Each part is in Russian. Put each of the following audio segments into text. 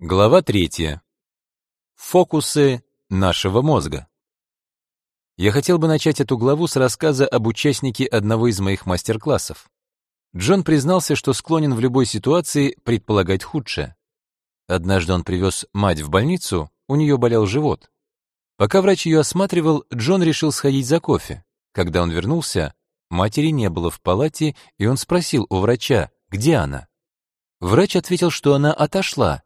Глава третья. Фокусы нашего мозга. Я хотел бы начать эту главу с рассказа об участнике одного из моих мастер-классов. Джон признался, что склонен в любой ситуации предполагать худшее. Однажды он привез мать в больницу, у нее болел живот. Пока врач ее осматривал, Джон решил сходить за кофе. Когда он вернулся, матери не было в палате, и он спросил у врача, где она. Врач ответил, что она отошла,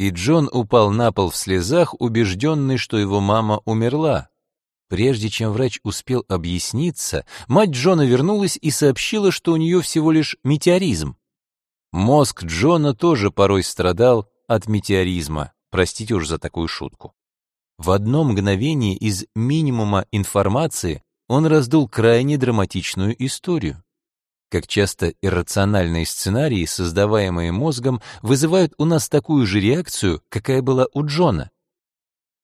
и Джон упал на пол в слезах, убежденный, что его мама умерла. Прежде чем врач успел объясниться, мать Джона вернулась и сообщила, что у нее всего лишь метеоризм. Мозг Джона тоже порой страдал от метеоризма, простите уж за такую шутку. В одно мгновение из минимума информации он раздул крайне драматичную историю как часто иррациональные сценарии, создаваемые мозгом, вызывают у нас такую же реакцию, какая была у Джона.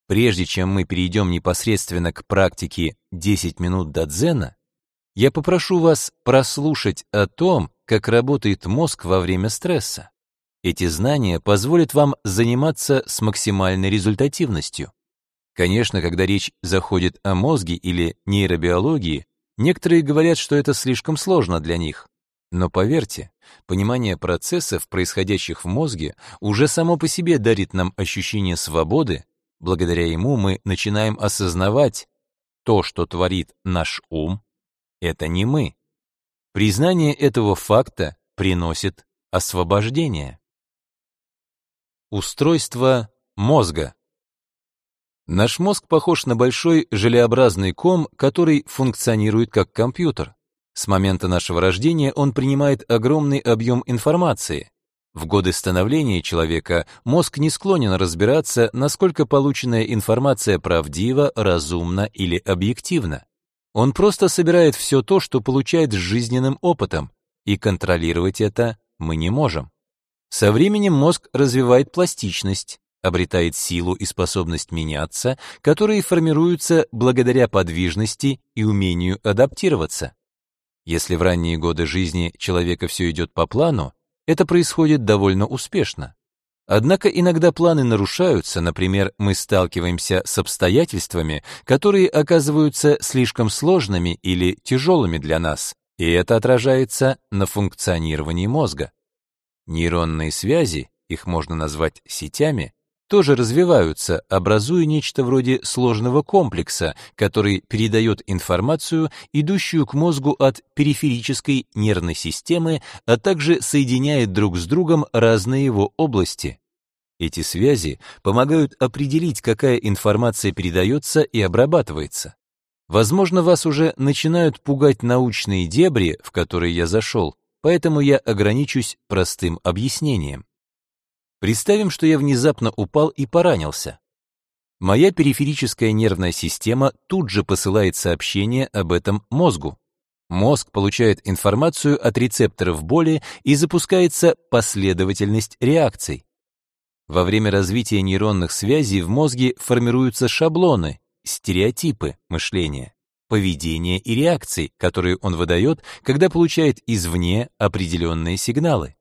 Прежде чем мы перейдем непосредственно к практике 10 минут до дзена, я попрошу вас прослушать о том, как работает мозг во время стресса. Эти знания позволят вам заниматься с максимальной результативностью. Конечно, когда речь заходит о мозге или нейробиологии, Некоторые говорят, что это слишком сложно для них. Но поверьте, понимание процессов, происходящих в мозге, уже само по себе дарит нам ощущение свободы, благодаря ему мы начинаем осознавать, то, что творит наш ум, это не мы. Признание этого факта приносит освобождение. Устройство мозга. Наш мозг похож на большой желеобразный ком, который функционирует как компьютер. С момента нашего рождения он принимает огромный объем информации. В годы становления человека мозг не склонен разбираться, насколько полученная информация правдива, разумна или объективна. Он просто собирает все то, что получает с жизненным опытом, и контролировать это мы не можем. Со временем мозг развивает пластичность, обретает силу и способность меняться, которые формируются благодаря подвижности и умению адаптироваться. Если в ранние годы жизни человека все идет по плану, это происходит довольно успешно. Однако иногда планы нарушаются, например, мы сталкиваемся с обстоятельствами, которые оказываются слишком сложными или тяжелыми для нас, и это отражается на функционировании мозга. Нейронные связи, их можно назвать сетями, тоже развиваются, образуя нечто вроде сложного комплекса, который передает информацию, идущую к мозгу от периферической нервной системы, а также соединяет друг с другом разные его области. Эти связи помогают определить, какая информация передается и обрабатывается. Возможно, вас уже начинают пугать научные дебри, в которые я зашел, поэтому я ограничусь простым объяснением. Представим, что я внезапно упал и поранился. Моя периферическая нервная система тут же посылает сообщение об этом мозгу. Мозг получает информацию от рецепторов боли и запускается последовательность реакций. Во время развития нейронных связей в мозге формируются шаблоны, стереотипы мышления, поведения и реакций, которые он выдает, когда получает извне определенные сигналы.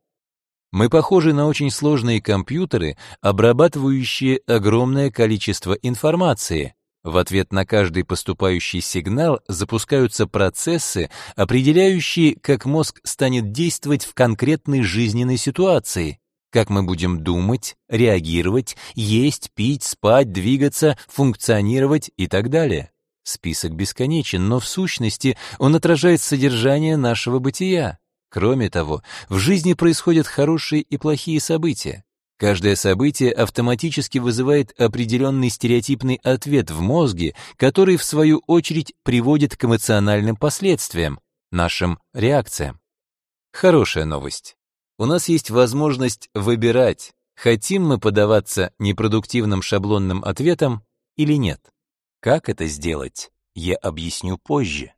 Мы похожи на очень сложные компьютеры, обрабатывающие огромное количество информации. В ответ на каждый поступающий сигнал запускаются процессы, определяющие, как мозг станет действовать в конкретной жизненной ситуации, как мы будем думать, реагировать, есть, пить, спать, двигаться, функционировать и так далее. Список бесконечен, но в сущности он отражает содержание нашего бытия. Кроме того, в жизни происходят хорошие и плохие события. Каждое событие автоматически вызывает определенный стереотипный ответ в мозге, который, в свою очередь, приводит к эмоциональным последствиям, нашим реакциям. Хорошая новость. У нас есть возможность выбирать, хотим мы подаваться непродуктивным шаблонным ответом или нет. Как это сделать, я объясню позже.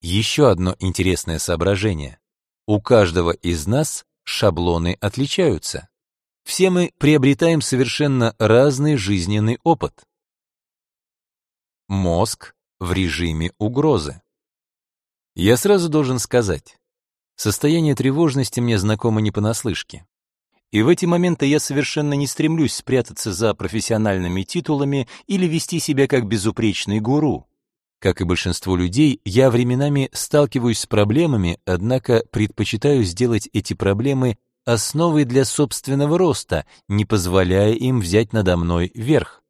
Еще одно интересное соображение. У каждого из нас шаблоны отличаются. Все мы приобретаем совершенно разный жизненный опыт. Мозг в режиме угрозы. Я сразу должен сказать, состояние тревожности мне знакомо не понаслышке. И в эти моменты я совершенно не стремлюсь спрятаться за профессиональными титулами или вести себя как безупречный гуру. Как и большинство людей, я временами сталкиваюсь с проблемами, однако предпочитаю сделать эти проблемы основой для собственного роста, не позволяя им взять надо мной верх.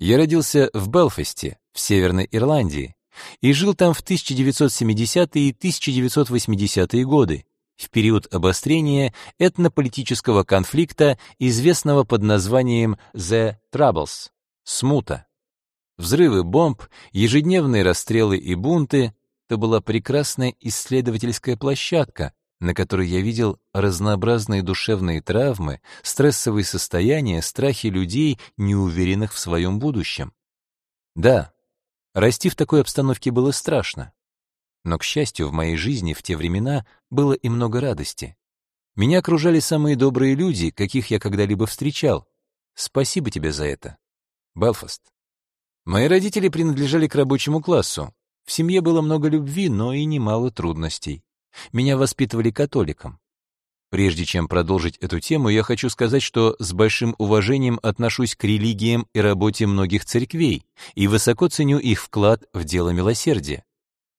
Я родился в Белфасте, в Северной Ирландии, и жил там в 1970-е и 1980-е годы, в период обострения этнополитического конфликта, известного под названием «The Troubles» — «Смута». Взрывы бомб, ежедневные расстрелы и бунты — это была прекрасная исследовательская площадка, на которой я видел разнообразные душевные травмы, стрессовые состояния, страхи людей, неуверенных в своем будущем. Да, расти в такой обстановке было страшно. Но, к счастью, в моей жизни в те времена было и много радости. Меня окружали самые добрые люди, каких я когда-либо встречал. Спасибо тебе за это. Белфаст. Мои родители принадлежали к рабочему классу. В семье было много любви, но и немало трудностей. Меня воспитывали католиком. Прежде чем продолжить эту тему, я хочу сказать, что с большим уважением отношусь к религиям и работе многих церквей и высоко ценю их вклад в дело милосердия.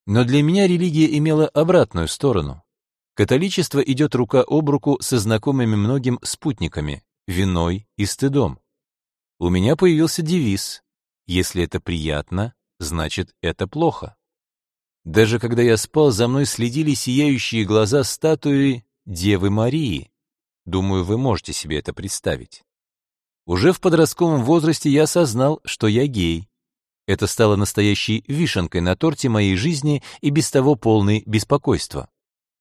Но для меня религия имела обратную сторону. Католичество идет рука об руку со знакомыми многим спутниками, виной и стыдом. У меня появился девиз «Если это приятно, значит это плохо». Даже когда я спал, за мной следили сияющие глаза статуи Девы Марии. Думаю, вы можете себе это представить. Уже в подростковом возрасте я осознал, что я гей, это стало настоящей вишенкой на торте моей жизни и без того полной беспокойства.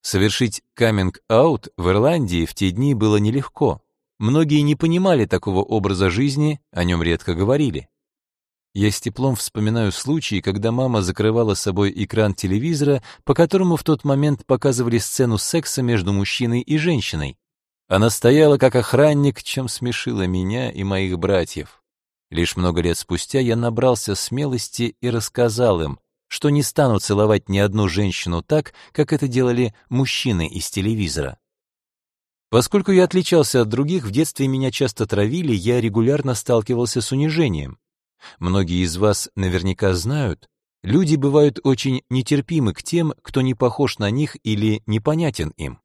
Совершить каминг-аут в Ирландии в те дни было нелегко. Многие не понимали такого образа жизни, о нем редко говорили. Я с теплом вспоминаю случаи, когда мама закрывала собой экран телевизора, по которому в тот момент показывали сцену секса между мужчиной и женщиной. Она стояла как охранник, чем смешила меня и моих братьев. Лишь много лет спустя я набрался смелости и рассказал им, что не стану целовать ни одну женщину так, как это делали мужчины из телевизора. Поскольку я отличался от других, в детстве меня часто травили, я регулярно сталкивался с унижением. Многие из вас наверняка знают, люди бывают очень нетерпимы к тем, кто не похож на них или непонятен им.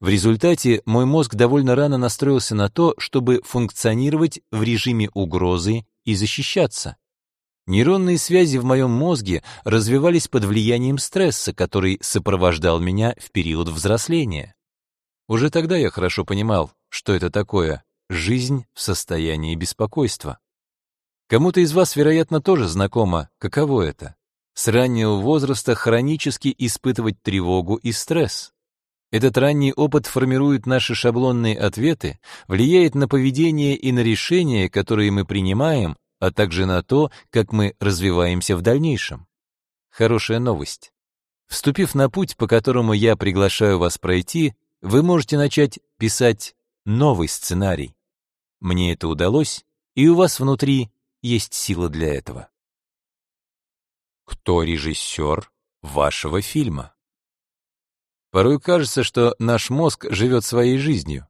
В результате мой мозг довольно рано настроился на то, чтобы функционировать в режиме угрозы и защищаться. Нейронные связи в моем мозге развивались под влиянием стресса, который сопровождал меня в период взросления. Уже тогда я хорошо понимал, что это такое жизнь в состоянии беспокойства. Кому-то из вас, вероятно, тоже знакомо, каково это с раннего возраста хронически испытывать тревогу и стресс. Этот ранний опыт формирует наши шаблонные ответы, влияет на поведение и на решения, которые мы принимаем, а также на то, как мы развиваемся в дальнейшем. Хорошая новость. Вступив на путь, по которому я приглашаю вас пройти, вы можете начать писать новый сценарий. Мне это удалось, и у вас внутри есть сила для этого. Кто режиссер вашего фильма? Порой кажется, что наш мозг живет своей жизнью.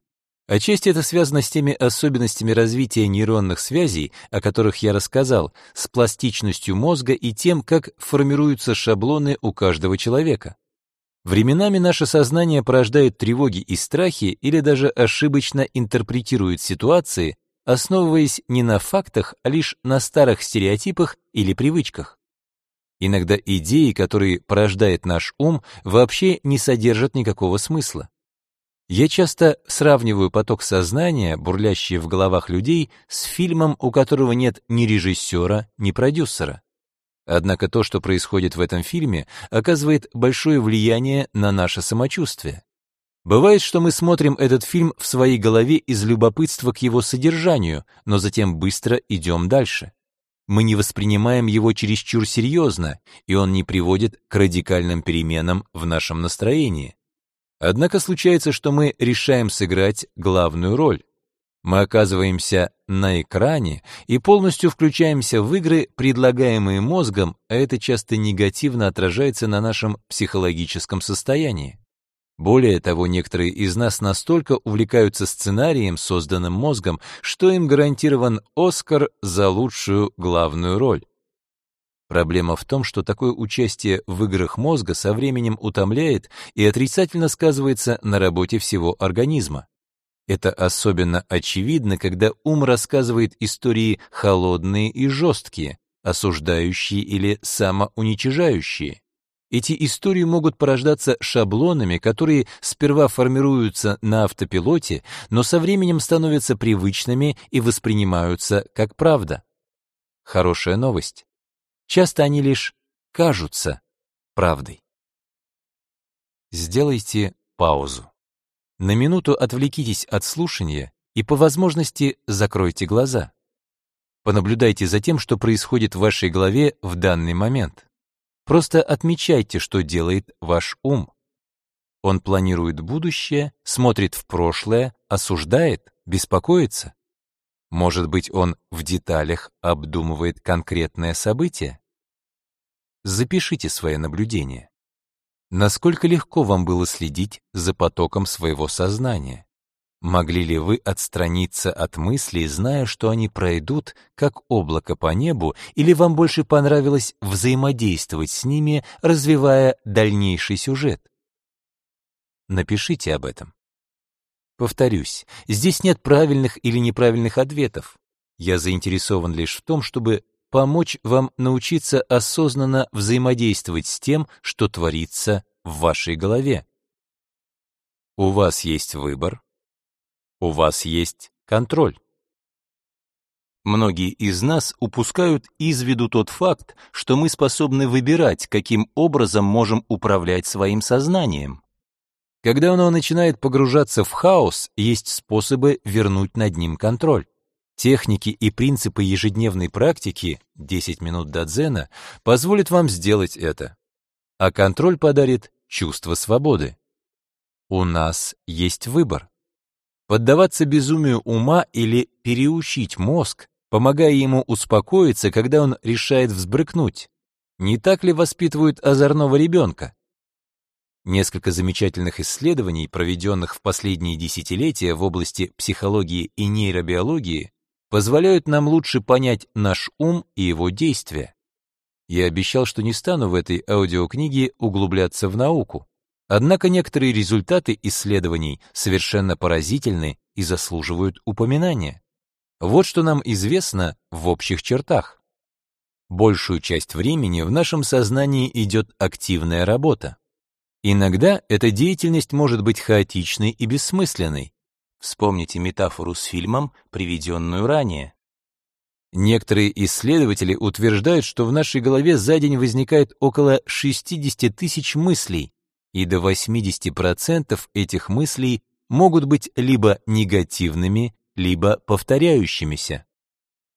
Отчасти это связано с теми особенностями развития нейронных связей, о которых я рассказал, с пластичностью мозга и тем, как формируются шаблоны у каждого человека. Временами наше сознание порождает тревоги и страхи или даже ошибочно интерпретирует ситуации, основываясь не на фактах, а лишь на старых стереотипах или привычках. Иногда идеи, которые порождает наш ум, вообще не содержат никакого смысла. Я часто сравниваю поток сознания, бурлящий в головах людей, с фильмом, у которого нет ни режиссера, ни продюсера. Однако то, что происходит в этом фильме, оказывает большое влияние на наше самочувствие. Бывает, что мы смотрим этот фильм в своей голове из любопытства к его содержанию, но затем быстро идем дальше мы не воспринимаем его чересчур серьезно, и он не приводит к радикальным переменам в нашем настроении. Однако случается, что мы решаем сыграть главную роль. Мы оказываемся на экране и полностью включаемся в игры, предлагаемые мозгом, а это часто негативно отражается на нашем психологическом состоянии. Более того, некоторые из нас настолько увлекаются сценарием, созданным мозгом, что им гарантирован Оскар за лучшую главную роль. Проблема в том, что такое участие в играх мозга со временем утомляет и отрицательно сказывается на работе всего организма. Это особенно очевидно, когда ум рассказывает истории холодные и жесткие, осуждающие или самоуничижающие. Эти истории могут порождаться шаблонами, которые сперва формируются на автопилоте, но со временем становятся привычными и воспринимаются как правда. Хорошая новость. Часто они лишь кажутся правдой. Сделайте паузу. На минуту отвлекитесь от слушания и по возможности закройте глаза. Понаблюдайте за тем, что происходит в вашей голове в данный момент. Просто отмечайте, что делает ваш ум. Он планирует будущее, смотрит в прошлое, осуждает, беспокоится. Может быть, он в деталях обдумывает конкретное событие? Запишите свои наблюдения. Насколько легко вам было следить за потоком своего сознания? Могли ли вы отстраниться от мыслей, зная, что они пройдут, как облако по небу, или вам больше понравилось взаимодействовать с ними, развивая дальнейший сюжет? Напишите об этом. Повторюсь, здесь нет правильных или неправильных ответов. Я заинтересован лишь в том, чтобы помочь вам научиться осознанно взаимодействовать с тем, что творится в вашей голове. У вас есть выбор, у вас есть контроль. Многие из нас упускают из виду тот факт, что мы способны выбирать, каким образом можем управлять своим сознанием. Когда оно начинает погружаться в хаос, есть способы вернуть над ним контроль. Техники и принципы ежедневной практики 10 минут до дзена позволят вам сделать это. А контроль подарит чувство свободы. У нас есть выбор. Поддаваться безумию ума или переучить мозг, помогая ему успокоиться, когда он решает взбрыкнуть. Не так ли воспитывают озорного ребенка? Несколько замечательных исследований, проведенных в последние десятилетия в области психологии и нейробиологии, позволяют нам лучше понять наш ум и его действия. Я обещал, что не стану в этой аудиокниге углубляться в науку. Однако некоторые результаты исследований совершенно поразительны и заслуживают упоминания. Вот что нам известно в общих чертах. Большую часть времени в нашем сознании идет активная работа. Иногда эта деятельность может быть хаотичной и бессмысленной. Вспомните метафору с фильмом, приведенную ранее. Некоторые исследователи утверждают, что в нашей голове за день возникает около 60 тысяч мыслей, и до 80% этих мыслей могут быть либо негативными, либо повторяющимися.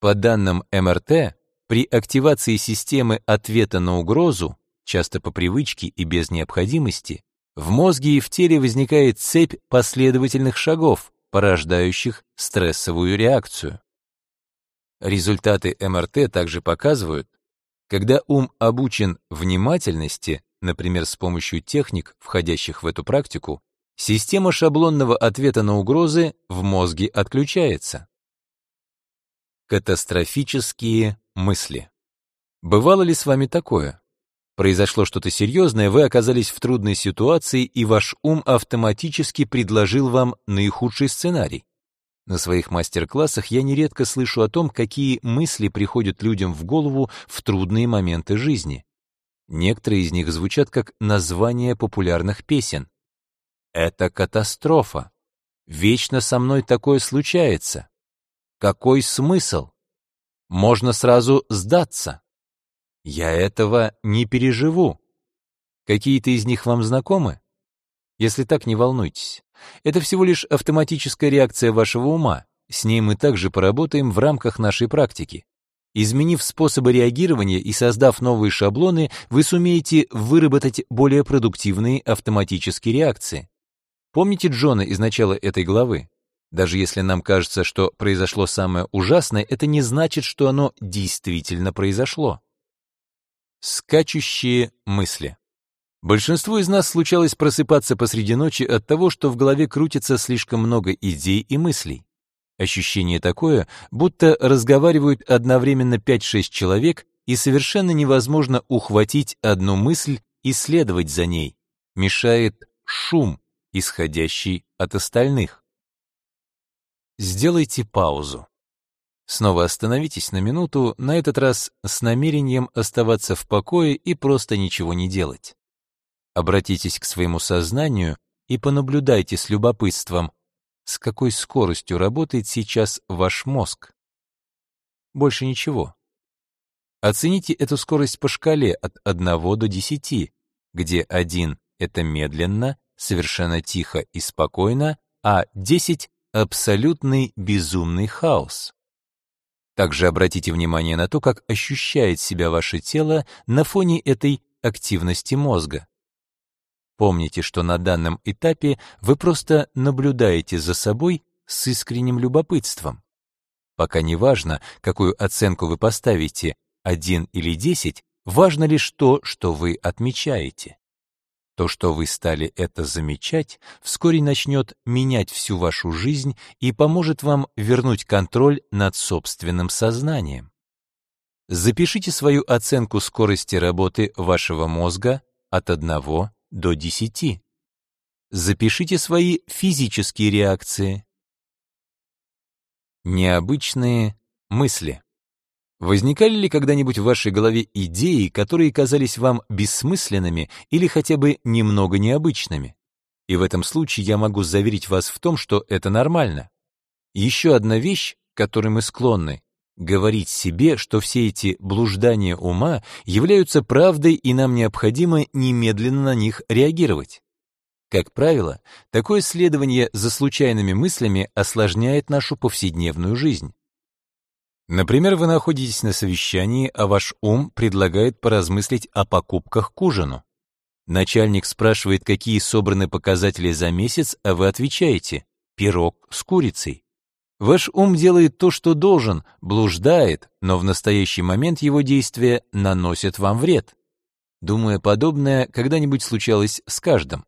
По данным МРТ, при активации системы ответа на угрозу, часто по привычке и без необходимости, в мозге и в теле возникает цепь последовательных шагов, порождающих стрессовую реакцию. Результаты МРТ также показывают, когда ум обучен внимательности, например, с помощью техник, входящих в эту практику, система шаблонного ответа на угрозы в мозге отключается. Катастрофические мысли. Бывало ли с вами такое? Произошло что-то серьезное, вы оказались в трудной ситуации, и ваш ум автоматически предложил вам наихудший сценарий. На своих мастер-классах я нередко слышу о том, какие мысли приходят людям в голову в трудные моменты жизни. Некоторые из них звучат как названия популярных песен. Это катастрофа. Вечно со мной такое случается. Какой смысл? Можно сразу сдаться. Я этого не переживу. Какие-то из них вам знакомы? Если так, не волнуйтесь. Это всего лишь автоматическая реакция вашего ума. С ней мы также поработаем в рамках нашей практики. Изменив способы реагирования и создав новые шаблоны, вы сумеете выработать более продуктивные автоматические реакции. Помните Джона из начала этой главы? Даже если нам кажется, что произошло самое ужасное, это не значит, что оно действительно произошло. Скачущие мысли. Большинству из нас случалось просыпаться посреди ночи от того, что в голове крутится слишком много идей и мыслей. Ощущение такое, будто разговаривают одновременно 5-6 человек, и совершенно невозможно ухватить одну мысль и следовать за ней. Мешает шум, исходящий от остальных. Сделайте паузу. Снова остановитесь на минуту, на этот раз с намерением оставаться в покое и просто ничего не делать. Обратитесь к своему сознанию и понаблюдайте с любопытством, с какой скоростью работает сейчас ваш мозг. Больше ничего. Оцените эту скорость по шкале от 1 до 10, где 1 — это медленно, совершенно тихо и спокойно, а 10 — абсолютный безумный хаос. Также обратите внимание на то, как ощущает себя ваше тело на фоне этой активности мозга. Помните, что на данном этапе вы просто наблюдаете за собой с искренним любопытством. Пока не важно, какую оценку вы поставите, 1 или 10, важно лишь то, что вы отмечаете. То, что вы стали это замечать, вскоре начнет менять всю вашу жизнь и поможет вам вернуть контроль над собственным сознанием. Запишите свою оценку скорости работы вашего мозга от 1 до 10. Запишите свои физические реакции. Необычные мысли. Возникали ли когда-нибудь в вашей голове идеи, которые казались вам бессмысленными или хотя бы немного необычными? И в этом случае я могу заверить вас в том, что это нормально. Еще одна вещь, к которой мы склонны, говорить себе, что все эти блуждания ума являются правдой и нам необходимо немедленно на них реагировать. Как правило, такое следование за случайными мыслями осложняет нашу повседневную жизнь. Например, вы находитесь на совещании, а ваш ум предлагает поразмыслить о покупках к ужину. Начальник спрашивает, какие собраны показатели за месяц, а вы отвечаете «пирог с курицей». Ваш ум делает то, что должен, блуждает, но в настоящий момент его действия наносят вам вред. Думаю, подобное когда-нибудь случалось с каждым.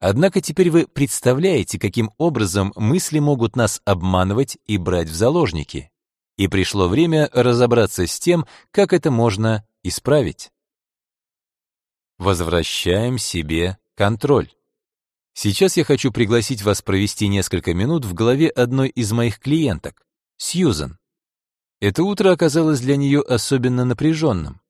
Однако теперь вы представляете, каким образом мысли могут нас обманывать и брать в заложники. И пришло время разобраться с тем, как это можно исправить. Возвращаем себе контроль. Сейчас я хочу пригласить вас провести несколько минут в голове одной из моих клиенток, Сьюзен. Это утро оказалось для нее особенно напряженным.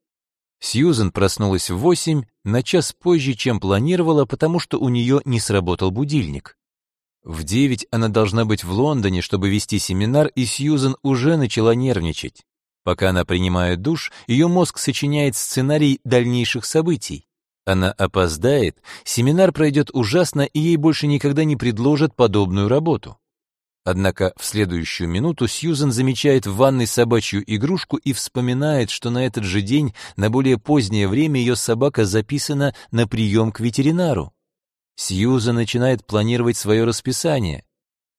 Сьюзен проснулась в восемь, на час позже, чем планировала, потому что у нее не сработал будильник. В девять она должна быть в Лондоне, чтобы вести семинар, и Сьюзен уже начала нервничать. Пока она принимает душ, ее мозг сочиняет сценарий дальнейших событий. Она опоздает, семинар пройдет ужасно, и ей больше никогда не предложат подобную работу. Однако в следующую минуту Сьюзен замечает в ванной собачью игрушку и вспоминает, что на этот же день, на более позднее время, ее собака записана на прием к ветеринару. Сьюзен начинает планировать свое расписание.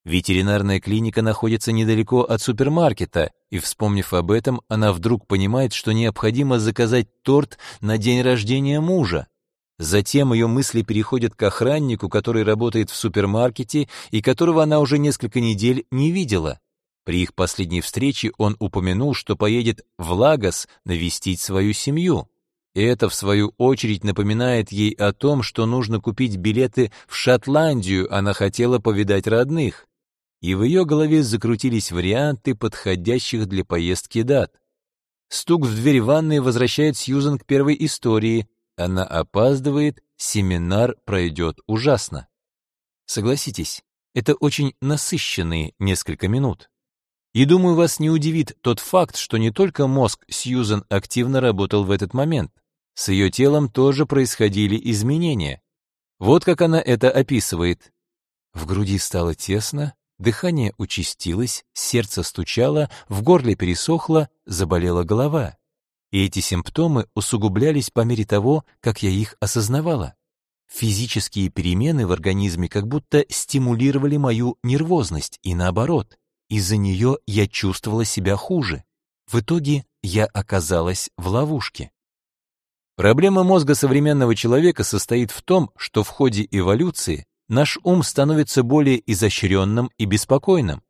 Ветеринарная клиника находится недалеко от супермаркета, и, вспомнив об этом, она вдруг понимает, что необходимо заказать торт на день рождения мужа. Затем ее мысли переходят к охраннику, который работает в супермаркете и которого она уже несколько недель не видела. При их последней встрече он упомянул, что поедет в Лагос навестить свою семью. И это, в свою очередь, напоминает ей о том, что нужно купить билеты в Шотландию, она хотела повидать родных. И в ее голове закрутились варианты подходящих для поездки дат. Стук в дверь ванной возвращает Сьюзан к первой истории, она опаздывает, семинар пройдет ужасно. Согласитесь, это очень насыщенные несколько минут. И думаю, вас не удивит тот факт, что не только мозг Сьюзен активно работал в этот момент. С ее телом тоже происходили изменения. Вот как она это описывает. В груди стало тесно, дыхание участилось, сердце стучало, в горле пересохло, заболела голова. И эти симптомы усугублялись по мере того, как я их осознавала. Физические перемены в организме как будто стимулировали мою нервозность, и наоборот, из-за нее я чувствовала себя хуже. В итоге я оказалась в ловушке. Проблема мозга современного человека состоит в том, что в ходе эволюции наш ум становится более изощренным и беспокойным.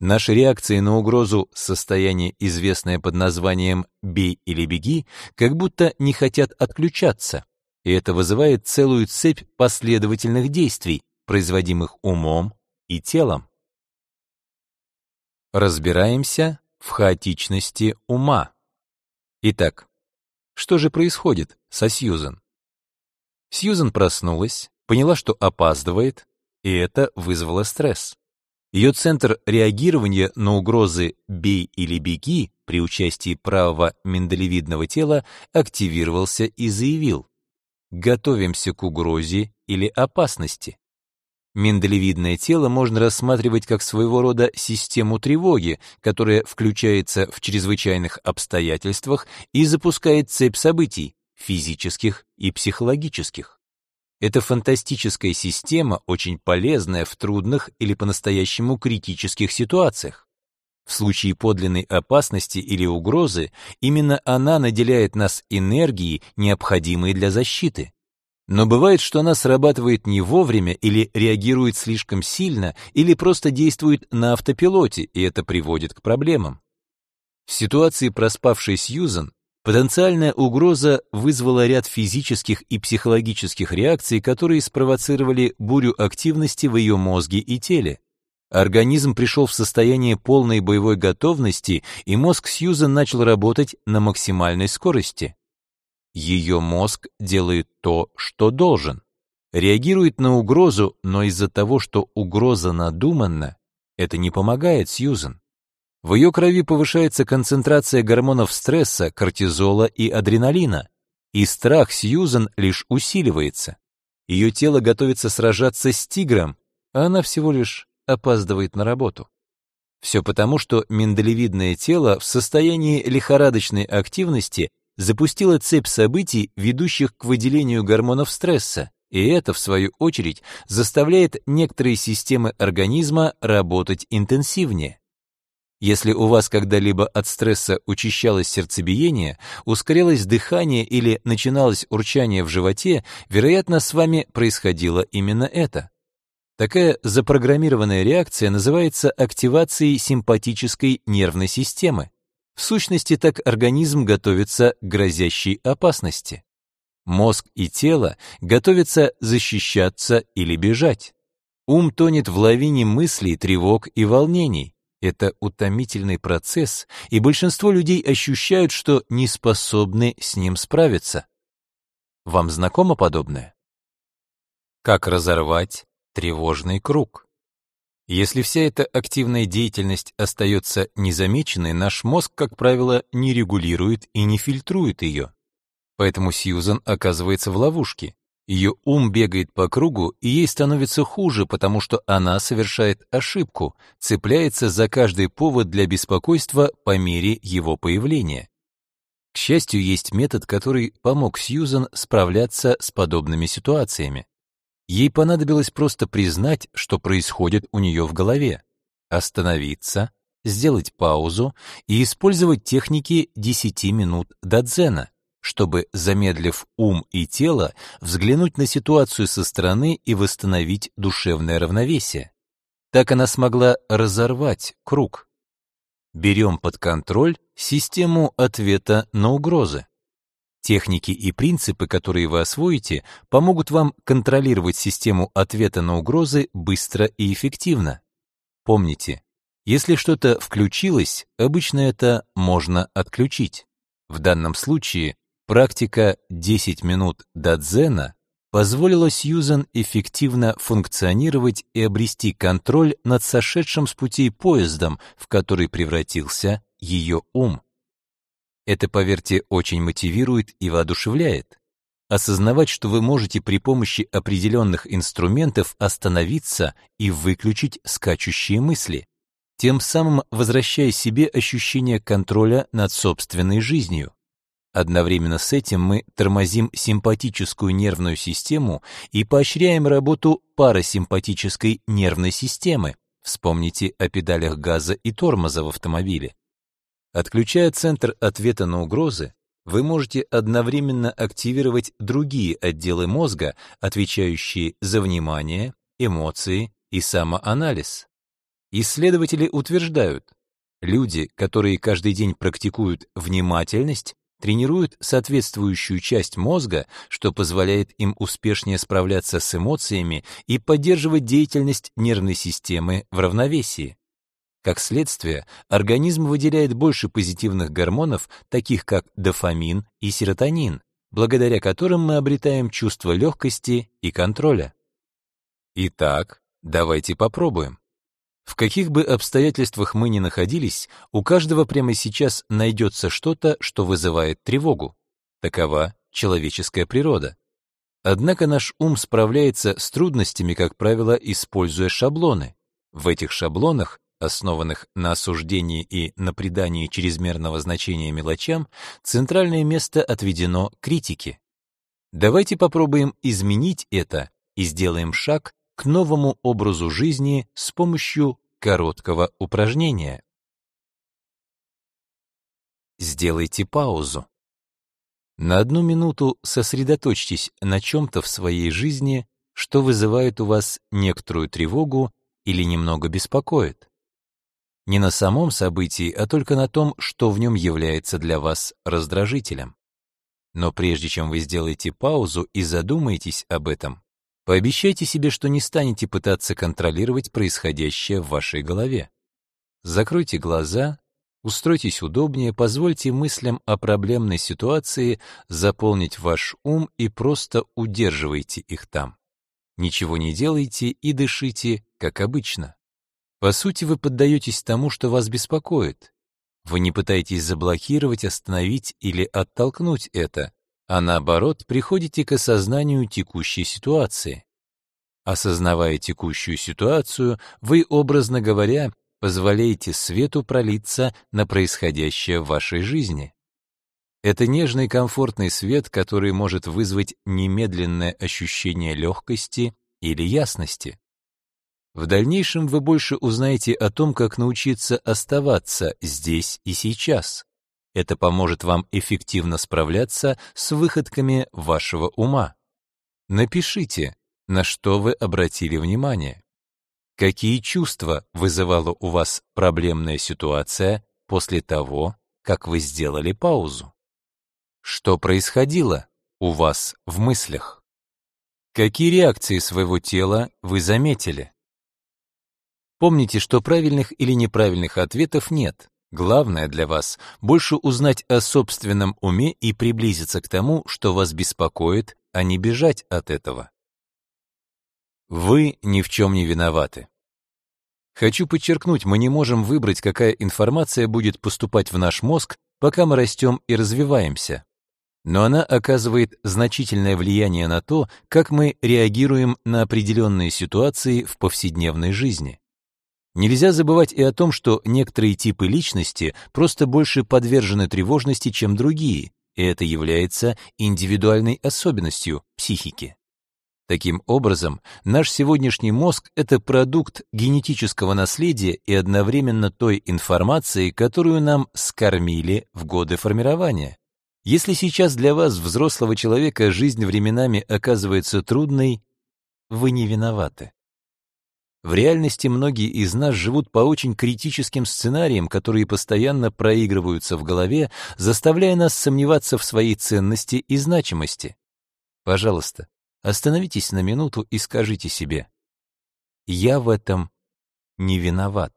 Наши реакции на угрозу, состояние, известное под названием «бей или беги», как будто не хотят отключаться, и это вызывает целую цепь последовательных действий, производимых умом и телом. Разбираемся в хаотичности ума. Итак, что же происходит со Сьюзен? Сьюзен проснулась, поняла, что опаздывает, и это вызвало стресс. Ее центр реагирования на угрозы «бей или беги» при участии правого миндалевидного тела активировался и заявил «Готовимся к угрозе или опасности». Миндалевидное тело можно рассматривать как своего рода систему тревоги, которая включается в чрезвычайных обстоятельствах и запускает цепь событий, физических и психологических. Эта фантастическая система очень полезная в трудных или по-настоящему критических ситуациях. В случае подлинной опасности или угрозы именно она наделяет нас энергией, необходимой для защиты. Но бывает, что она срабатывает не вовремя или реагирует слишком сильно, или просто действует на автопилоте, и это приводит к проблемам. В ситуации проспавшей Сьюзан потенциальная угроза вызвала ряд физических и психологических реакций, которые спровоцировали бурю активности в ее мозге и теле. Организм пришел в состояние полной боевой готовности, и мозг Сьюзан начал работать на максимальной скорости. Ее мозг делает то, что должен. Реагирует на угрозу, но из-за того, что угроза надуманна, это не помогает Сьюзен. В ее крови повышается концентрация гормонов стресса, кортизола и адреналина, и страх Сьюзен лишь усиливается. Ее тело готовится сражаться с тигром, а она всего лишь опаздывает на работу. Все потому, что миндалевидное тело в состоянии лихорадочной активности запустила цепь событий, ведущих к выделению гормонов стресса, и это, в свою очередь, заставляет некоторые системы организма работать интенсивнее. Если у вас когда-либо от стресса учащалось сердцебиение, ускорялось дыхание или начиналось урчание в животе, вероятно, с вами происходило именно это. Такая запрограммированная реакция называется активацией симпатической нервной системы. В сущности, так организм готовится к грозящей опасности. Мозг и тело готовятся защищаться или бежать. Ум тонет в лавине мыслей, тревог и волнений. Это утомительный процесс, и большинство людей ощущают, что не способны с ним справиться. Вам знакомо подобное? Как разорвать тревожный круг? Если вся эта активная деятельность остается незамеченной, наш мозг, как правило, не регулирует и не фильтрует ее. Поэтому Сьюзан оказывается в ловушке. Ее ум бегает по кругу, и ей становится хуже, потому что она совершает ошибку, цепляется за каждый повод для беспокойства по мере его появления. К счастью, есть метод, который помог Сьюзан справляться с подобными ситуациями. Ей понадобилось просто признать, что происходит у нее в голове, остановиться, сделать паузу и использовать техники 10 минут дадзена, чтобы, замедлив ум и тело, взглянуть на ситуацию со стороны и восстановить душевное равновесие. Так она смогла разорвать круг. Берем под контроль систему ответа на угрозы. Техники и принципы, которые вы освоите, помогут вам контролировать систему ответа на угрозы быстро и эффективно. Помните, если что-то включилось, обычно это можно отключить. В данном случае практика 10 минут дадзена позволила Сьюзан эффективно функционировать и обрести контроль над сошедшим с путей поездом, в который превратился ее ум. Это, поверьте, очень мотивирует и воодушевляет. Осознавать, что вы можете при помощи определенных инструментов остановиться и выключить скачущие мысли, тем самым возвращая себе ощущение контроля над собственной жизнью. Одновременно с этим мы тормозим симпатическую нервную систему и поощряем работу парасимпатической нервной системы. Вспомните о педалях газа и тормоза в автомобиле. Отключая центр ответа на угрозы, вы можете одновременно активировать другие отделы мозга, отвечающие за внимание, эмоции и самоанализ. Исследователи утверждают, люди, которые каждый день практикуют внимательность, тренируют соответствующую часть мозга, что позволяет им успешнее справляться с эмоциями и поддерживать деятельность нервной системы в равновесии. Как следствие, организм выделяет больше позитивных гормонов, таких как дофамин и серотонин, благодаря которым мы обретаем чувство легкости и контроля. Итак, давайте попробуем. В каких бы обстоятельствах мы ни находились, у каждого прямо сейчас найдется что-то, что вызывает тревогу. Такова человеческая природа. Однако наш ум справляется с трудностями, как правило, используя шаблоны. В этих шаблонах, основанных на осуждении и на придании чрезмерного значения мелочам, центральное место отведено критике. Давайте попробуем изменить это и сделаем шаг к новому образу жизни с помощью короткого упражнения. Сделайте паузу. На одну минуту сосредоточьтесь на чем-то в своей жизни, что вызывает у вас некоторую тревогу или немного беспокоит. Не на самом событии, а только на том, что в нем является для вас раздражителем. Но прежде чем вы сделаете паузу и задумаетесь об этом, Пообещайте себе, что не станете пытаться контролировать происходящее в вашей голове. Закройте глаза, устройтесь удобнее, позвольте мыслям о проблемной ситуации заполнить ваш ум и просто удерживайте их там. Ничего не делайте и дышите, как обычно. По сути, вы поддаетесь тому, что вас беспокоит. Вы не пытаетесь заблокировать, остановить или оттолкнуть это, а наоборот приходите к осознанию текущей ситуации. Осознавая текущую ситуацию, вы, образно говоря, позволяете свету пролиться на происходящее в вашей жизни. Это нежный комфортный свет, который может вызвать немедленное ощущение легкости или ясности. В дальнейшем вы больше узнаете о том, как научиться оставаться здесь и сейчас. Это поможет вам эффективно справляться с выходками вашего ума. Напишите, на что вы обратили внимание. Какие чувства вызывала у вас проблемная ситуация после того, как вы сделали паузу? Что происходило у вас в мыслях? Какие реакции своего тела вы заметили? Помните, что правильных или неправильных ответов нет. Главное для вас — больше узнать о собственном уме и приблизиться к тому, что вас беспокоит, а не бежать от этого. Вы ни в чем не виноваты. Хочу подчеркнуть, мы не можем выбрать, какая информация будет поступать в наш мозг, пока мы растем и развиваемся. Но она оказывает значительное влияние на то, как мы реагируем на определенные ситуации в повседневной жизни. Нельзя забывать и о том, что некоторые типы личности просто больше подвержены тревожности, чем другие, и это является индивидуальной особенностью психики. Таким образом, наш сегодняшний мозг — это продукт генетического наследия и одновременно той информации, которую нам скормили в годы формирования. Если сейчас для вас, взрослого человека, жизнь временами оказывается трудной, вы не виноваты. В реальности многие из нас живут по очень критическим сценариям, которые постоянно проигрываются в голове, заставляя нас сомневаться в своей ценности и значимости. Пожалуйста, остановитесь на минуту и скажите себе «Я в этом не виноват».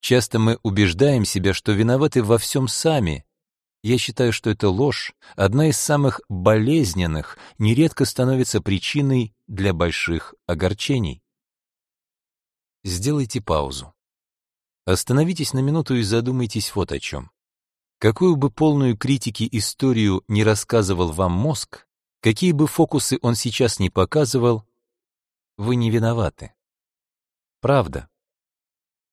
Часто мы убеждаем себя, что виноваты во всем сами. Я считаю, что это ложь, одна из самых болезненных, нередко становится причиной для больших огорчений. Сделайте паузу. Остановитесь на минуту и задумайтесь вот о чем. Какую бы полную критики историю не рассказывал вам мозг, какие бы фокусы он сейчас не показывал, вы не виноваты. Правда.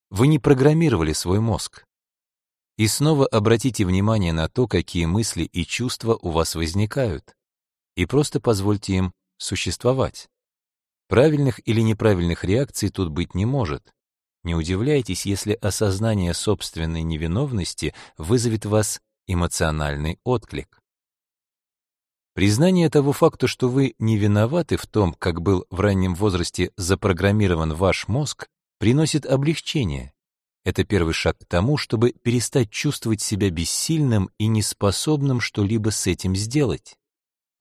Вы не программировали свой мозг. И снова обратите внимание на то, какие мысли и чувства у вас возникают, и просто позвольте им существовать. Правильных или неправильных реакций тут быть не может. Не удивляйтесь, если осознание собственной невиновности вызовет вас эмоциональный отклик. Признание того факта, что вы не виноваты в том, как был в раннем возрасте запрограммирован ваш мозг, приносит облегчение. Это первый шаг к тому, чтобы перестать чувствовать себя бессильным и неспособным что-либо с этим сделать.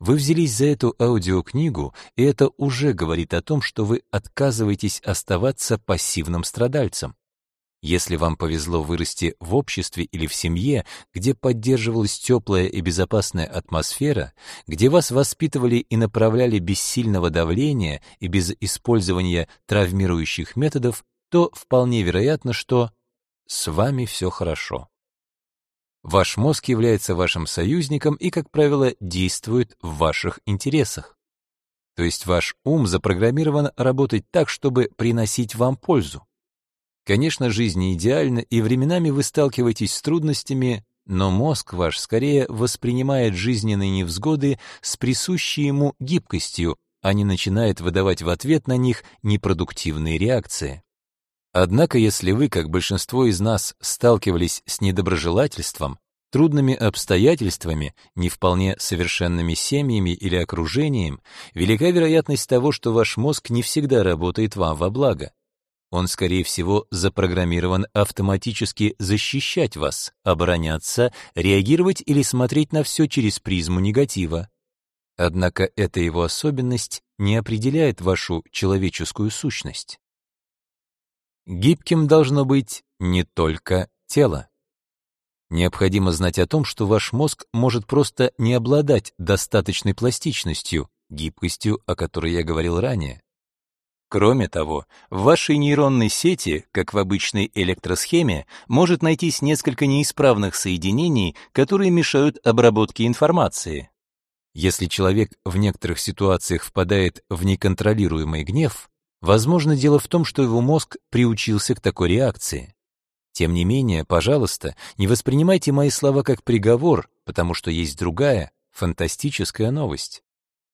Вы взялись за эту аудиокнигу, и это уже говорит о том, что вы отказываетесь оставаться пассивным страдальцем. Если вам повезло вырасти в обществе или в семье, где поддерживалась теплая и безопасная атмосфера, где вас воспитывали и направляли без сильного давления и без использования травмирующих методов, то вполне вероятно, что с вами все хорошо. Ваш мозг является вашим союзником и, как правило, действует в ваших интересах. То есть ваш ум запрограммирован работать так, чтобы приносить вам пользу. Конечно, жизнь не идеальна, и временами вы сталкиваетесь с трудностями, но мозг ваш скорее воспринимает жизненные невзгоды с присущей ему гибкостью, а не начинает выдавать в ответ на них непродуктивные реакции. Однако, если вы, как большинство из нас, сталкивались с недоброжелательством, трудными обстоятельствами, не вполне совершенными семьями или окружением, велика вероятность того, что ваш мозг не всегда работает вам во благо. Он, скорее всего, запрограммирован автоматически защищать вас, обороняться, реагировать или смотреть на все через призму негатива. Однако эта его особенность не определяет вашу человеческую сущность. Гибким должно быть не только тело. Необходимо знать о том, что ваш мозг может просто не обладать достаточной пластичностью, гибкостью, о которой я говорил ранее. Кроме того, в вашей нейронной сети, как в обычной электросхеме, может найтись несколько неисправных соединений, которые мешают обработке информации. Если человек в некоторых ситуациях впадает в неконтролируемый гнев, возможно, дело в том, что его мозг приучился к такой реакции. Тем не менее, пожалуйста, не воспринимайте мои слова как приговор, потому что есть другая, фантастическая новость.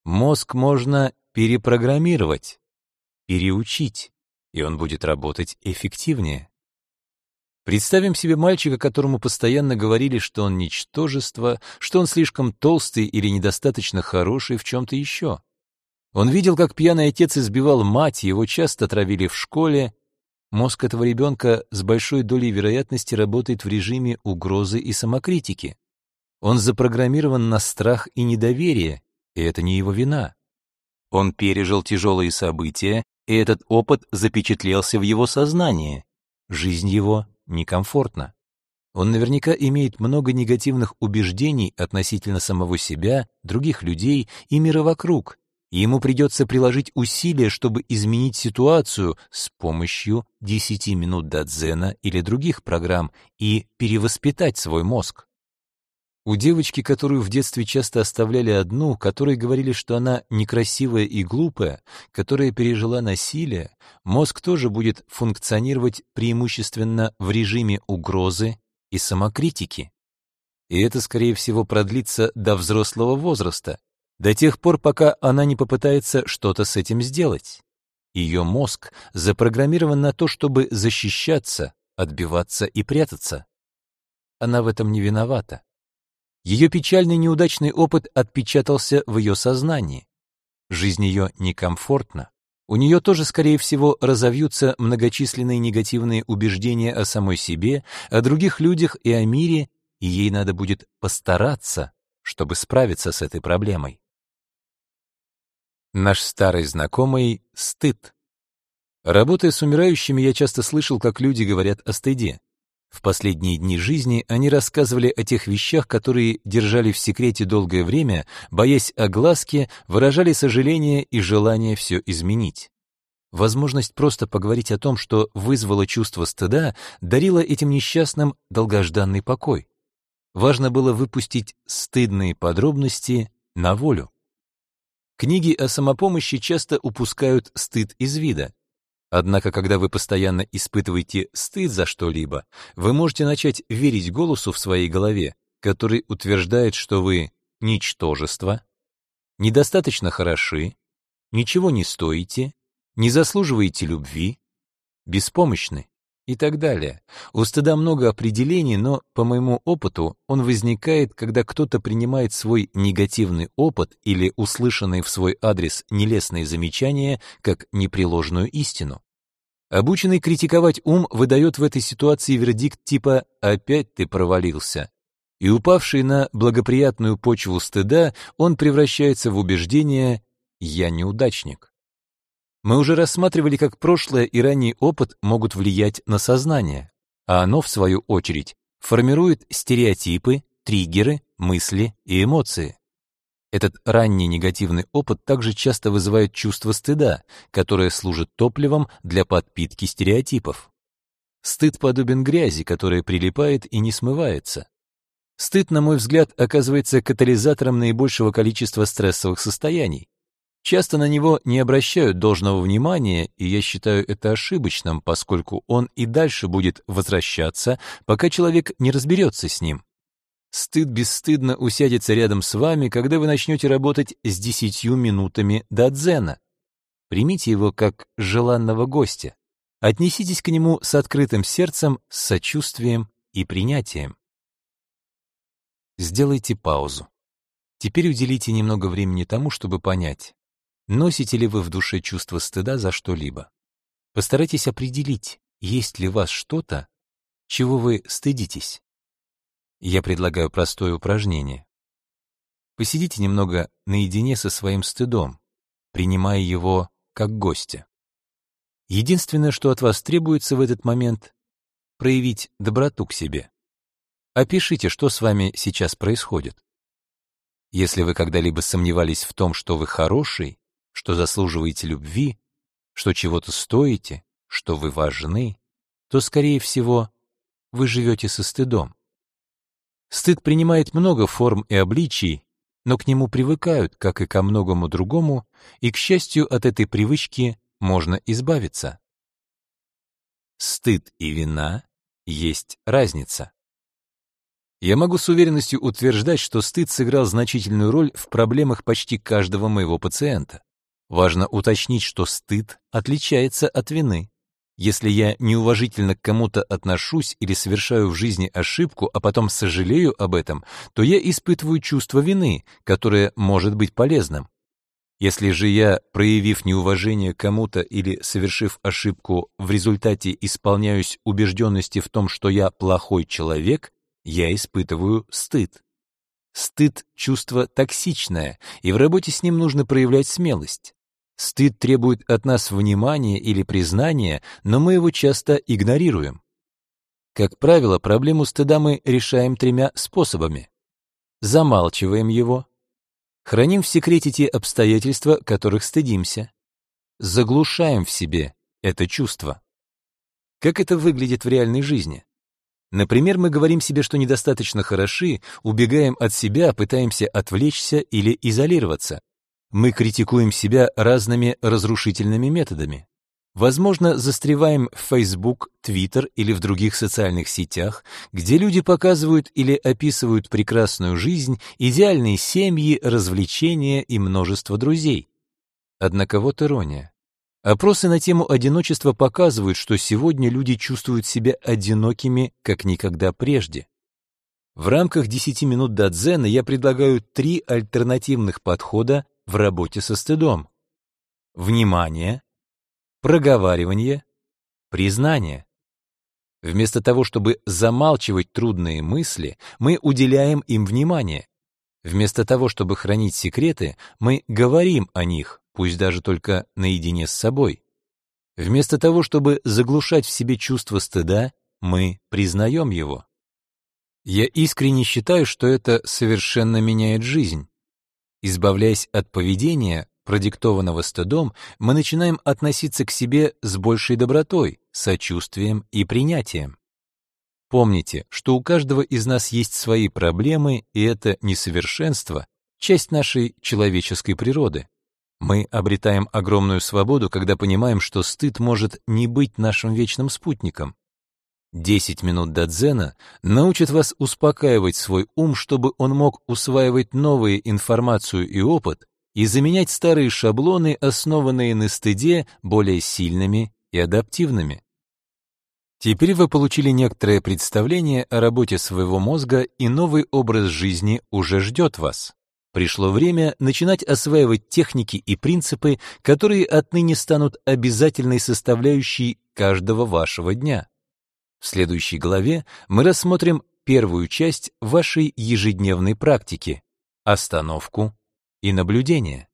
Мозг можно перепрограммировать переучить, и он будет работать эффективнее. Представим себе мальчика, которому постоянно говорили, что он ничтожество, что он слишком толстый или недостаточно хороший в чем-то еще. Он видел, как пьяный отец избивал мать, его часто травили в школе. Мозг этого ребенка с большой долей вероятности работает в режиме угрозы и самокритики. Он запрограммирован на страх и недоверие, и это не его вина. Он пережил тяжелые события и этот опыт запечатлелся в его сознании. Жизнь его некомфортна. Он наверняка имеет много негативных убеждений относительно самого себя, других людей и мира вокруг, ему придется приложить усилия, чтобы изменить ситуацию с помощью 10 минут дадзена или других программ и перевоспитать свой мозг. У девочки, которую в детстве часто оставляли одну, которой говорили, что она некрасивая и глупая, которая пережила насилие, мозг тоже будет функционировать преимущественно в режиме угрозы и самокритики. И это, скорее всего, продлится до взрослого возраста, до тех пор, пока она не попытается что-то с этим сделать. Ее мозг запрограммирован на то, чтобы защищаться, отбиваться и прятаться. Она в этом не виновата. Ее печальный неудачный опыт отпечатался в ее сознании. Жизнь ее некомфортна. У нее тоже, скорее всего, разовьются многочисленные негативные убеждения о самой себе, о других людях и о мире, и ей надо будет постараться, чтобы справиться с этой проблемой. Наш старый знакомый — стыд. Работая с умирающими, я часто слышал, как люди говорят о стыде. В последние дни жизни они рассказывали о тех вещах, которые держали в секрете долгое время, боясь огласки, выражали сожаление и желание все изменить. Возможность просто поговорить о том, что вызвало чувство стыда, дарила этим несчастным долгожданный покой. Важно было выпустить стыдные подробности на волю. Книги о самопомощи часто упускают стыд из вида. Однако, когда вы постоянно испытываете стыд за что-либо, вы можете начать верить голосу в своей голове, который утверждает, что вы ничтожество, недостаточно хороши, ничего не стоите, не заслуживаете любви, беспомощны. И так далее. У стыда много определений, но, по моему опыту, он возникает, когда кто-то принимает свой негативный опыт или услышанные в свой адрес нелестные замечания как непреложную истину. Обученный критиковать ум выдает в этой ситуации вердикт типа «опять ты провалился». И упавший на благоприятную почву стыда, он превращается в убеждение «я неудачник». Мы уже рассматривали, как прошлое и ранний опыт могут влиять на сознание, а оно, в свою очередь, формирует стереотипы, триггеры, мысли и эмоции. Этот ранний негативный опыт также часто вызывает чувство стыда, которое служит топливом для подпитки стереотипов. Стыд подобен грязи, которая прилипает и не смывается. Стыд, на мой взгляд, оказывается катализатором наибольшего количества стрессовых состояний. Часто на него не обращают должного внимания, и я считаю это ошибочным, поскольку он и дальше будет возвращаться, пока человек не разберется с ним. Стыд бесстыдно усядется рядом с вами, когда вы начнете работать с десятью минутами до дзена. Примите его как желанного гостя. Отнеситесь к нему с открытым сердцем, с сочувствием и принятием. Сделайте паузу. Теперь уделите немного времени тому, чтобы понять, Носите ли вы в душе чувство стыда за что-либо? Постарайтесь определить, есть ли у вас что-то, чего вы стыдитесь. Я предлагаю простое упражнение. Посидите немного наедине со своим стыдом, принимая его как гостя. Единственное, что от вас требуется в этот момент — проявить доброту к себе. Опишите, что с вами сейчас происходит. Если вы когда-либо сомневались в том, что вы хороший, что заслуживаете любви, что чего-то стоите, что вы важны, то, скорее всего, вы живете со стыдом. Стыд принимает много форм и обличий, но к нему привыкают, как и ко многому другому, и, к счастью, от этой привычки можно избавиться. Стыд и вина есть разница. Я могу с уверенностью утверждать, что стыд сыграл значительную роль в проблемах почти каждого моего пациента. Важно уточнить, что стыд отличается от вины. Если я неуважительно к кому-то отношусь или совершаю в жизни ошибку, а потом сожалею об этом, то я испытываю чувство вины, которое может быть полезным. Если же я, проявив неуважение кому-то или совершив ошибку, в результате исполняюсь убежденности в том, что я плохой человек, я испытываю стыд. Стыд — чувство токсичное, и в работе с ним нужно проявлять смелость. Стыд требует от нас внимания или признания, но мы его часто игнорируем. Как правило, проблему стыда мы решаем тремя способами. Замалчиваем его, храним в секрете те обстоятельства, которых стыдимся, заглушаем в себе это чувство. Как это выглядит в реальной жизни? Например, мы говорим себе, что недостаточно хороши, убегаем от себя, пытаемся отвлечься или изолироваться. Мы критикуем себя разными разрушительными методами. Возможно, застреваем в Facebook, Twitter или в других социальных сетях, где люди показывают или описывают прекрасную жизнь, идеальные семьи, развлечения и множество друзей. Однако вот ирония. Опросы на тему одиночества показывают, что сегодня люди чувствуют себя одинокими, как никогда прежде. В рамках 10 минут до дзена я предлагаю три альтернативных подхода в работе со стыдом. Внимание, проговаривание, признание. Вместо того, чтобы замалчивать трудные мысли, мы уделяем им внимание. Вместо того, чтобы хранить секреты, мы говорим о них, пусть даже только наедине с собой. Вместо того, чтобы заглушать в себе чувство стыда, мы признаем его. Я искренне считаю, что это совершенно меняет жизнь. Избавляясь от поведения, продиктованного стыдом, мы начинаем относиться к себе с большей добротой, сочувствием и принятием. Помните, что у каждого из нас есть свои проблемы, и это несовершенство — часть нашей человеческой природы. Мы обретаем огромную свободу, когда понимаем, что стыд может не быть нашим вечным спутником. 10 минут до дзена научат вас успокаивать свой ум, чтобы он мог усваивать новую информацию и опыт и заменять старые шаблоны, основанные на стыде, более сильными и адаптивными. Теперь вы получили некоторое представление о работе своего мозга, и новый образ жизни уже ждет вас. Пришло время начинать осваивать техники и принципы, которые отныне станут обязательной составляющей каждого вашего дня. В следующей главе мы рассмотрим первую часть вашей ежедневной практики — остановку и наблюдение.